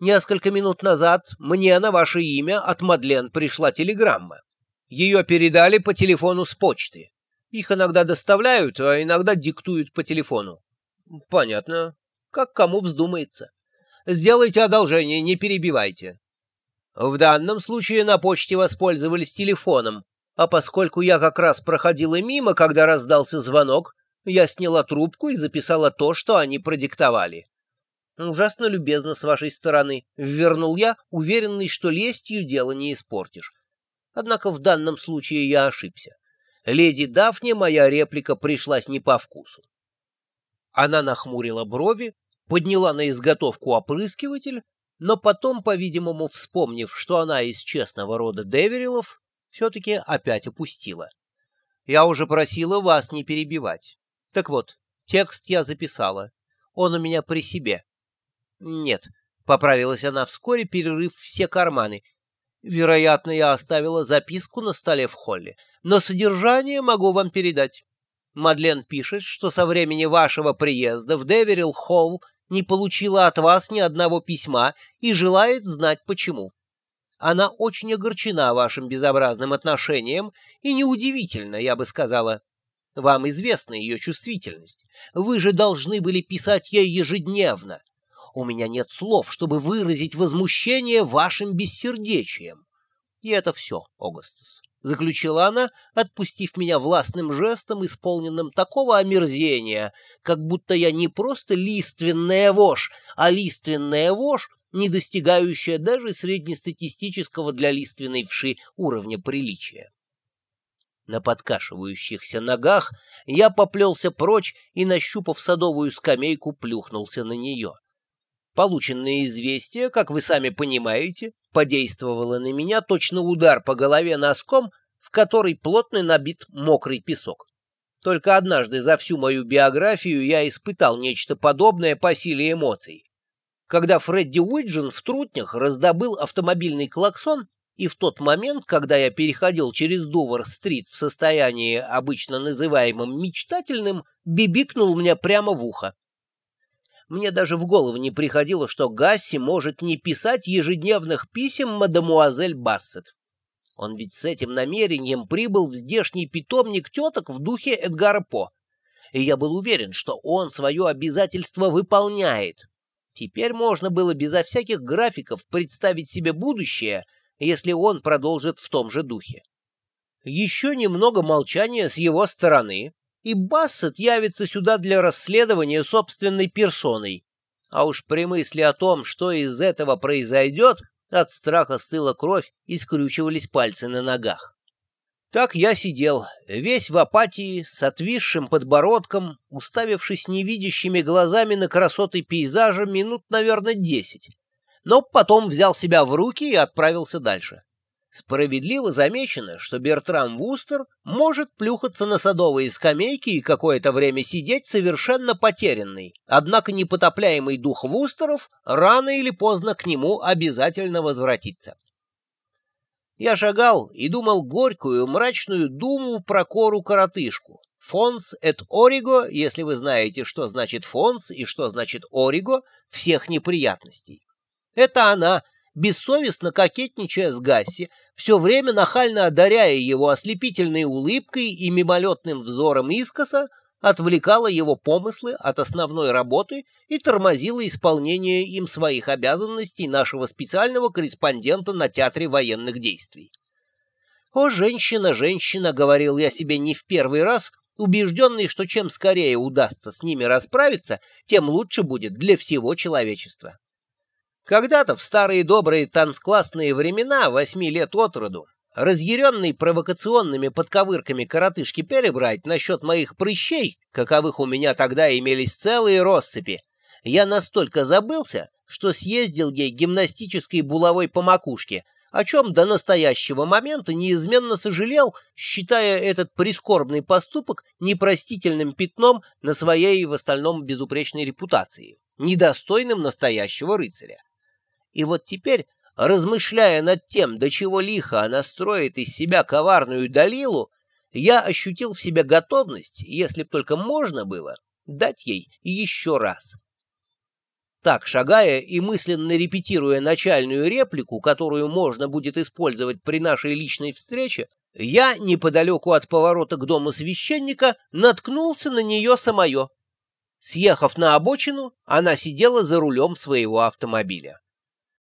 Несколько минут назад мне на ваше имя от Мадлен пришла телеграмма. Ее передали по телефону с почты. Их иногда доставляют, а иногда диктуют по телефону. Понятно. Как кому вздумается. Сделайте одолжение, не перебивайте. В данном случае на почте воспользовались телефоном, а поскольку я как раз проходила мимо, когда раздался звонок, я сняла трубку и записала то, что они продиктовали. Ужасно любезно с вашей стороны, вернул я, уверенный, что лестью дело не испортишь. Однако в данном случае я ошибся. Леди Дафне моя реплика пришлась не по вкусу. Она нахмурила брови, подняла на изготовку опрыскиватель, но потом, по-видимому, вспомнив, что она из честного рода Деверилов, все-таки опять опустила. Я уже просила вас не перебивать. Так вот, текст я записала. Он у меня при себе. Нет, поправилась она вскоре, перерыв все карманы. Вероятно, я оставила записку на столе в холле, но содержание могу вам передать. Мадлен пишет, что со времени вашего приезда в Деверилл-Холл не получила от вас ни одного письма и желает знать почему. Она очень огорчена вашим безобразным отношением, и неудивительно, я бы сказала. Вам известна ее чувствительность. Вы же должны были писать ей ежедневно. У меня нет слов, чтобы выразить возмущение вашим бессердечием. И это все, Огастус. — заключила она, отпустив меня властным жестом, исполненным такого омерзения, как будто я не просто лиственная вошь, а лиственная вошь, не достигающая даже среднестатистического для лиственной вши уровня приличия. На подкашивающихся ногах я поплелся прочь и, нащупав садовую скамейку, плюхнулся на нее. Полученное известие, как вы сами понимаете, подействовало на меня точно удар по голове носком, в который плотно набит мокрый песок. Только однажды за всю мою биографию я испытал нечто подобное по силе эмоций. Когда Фредди Уиджин в Трутнях раздобыл автомобильный клаксон, и в тот момент, когда я переходил через Дувар-стрит в состоянии, обычно называемым мечтательным, бибикнул мне прямо в ухо. Мне даже в голову не приходило, что Гасси может не писать ежедневных писем мадемуазель Бассет. Он ведь с этим намерением прибыл в здешний питомник теток в духе Эдгара По. И я был уверен, что он свое обязательство выполняет. Теперь можно было безо всяких графиков представить себе будущее, если он продолжит в том же духе. Еще немного молчания с его стороны, и Бассет явится сюда для расследования собственной персоной. А уж при мысли о том, что из этого произойдет, от страха стыла кровь и скрючивались пальцы на ногах. Так я сидел, весь в апатии, с отвисшим подбородком, уставившись невидящими глазами на красоты пейзажа минут, наверное, десять. Но потом взял себя в руки и отправился дальше. Справедливо замечено, что Бертрам Вустер может плюхаться на садовые скамейки и какое-то время сидеть совершенно потерянный, однако непотопляемый дух Вустеров рано или поздно к нему обязательно возвратится. Я шагал и думал горькую, мрачную думу про кору-коротышку. Фонс эт ориго, если вы знаете, что значит фонс и что значит ориго, всех неприятностей. Это она — бессовестно кокетничая с Гасси, все время нахально одаряя его ослепительной улыбкой и мимолетным взором искоса, отвлекала его помыслы от основной работы и тормозила исполнение им своих обязанностей нашего специального корреспондента на театре военных действий. «О, женщина, женщина!» — говорил я себе не в первый раз, убежденный, что чем скорее удастся с ними расправиться, тем лучше будет для всего человечества. Когда-то в старые добрые танцклассные времена, восьми лет от роду, разъяренный провокационными подковырками коротышки перебрать насчет моих прыщей, каковых у меня тогда имелись целые россыпи, я настолько забылся, что съездил ей гимнастической булавой по макушке, о чем до настоящего момента неизменно сожалел, считая этот прискорбный поступок непростительным пятном на своей в остальном безупречной репутации, недостойным настоящего рыцаря. И вот теперь, размышляя над тем, до чего лихо она строит из себя коварную Далилу, я ощутил в себе готовность, если б только можно было, дать ей еще раз. Так, шагая и мысленно репетируя начальную реплику, которую можно будет использовать при нашей личной встрече, я, неподалеку от поворота к дому священника, наткнулся на нее самое. Съехав на обочину, она сидела за рулем своего автомобиля.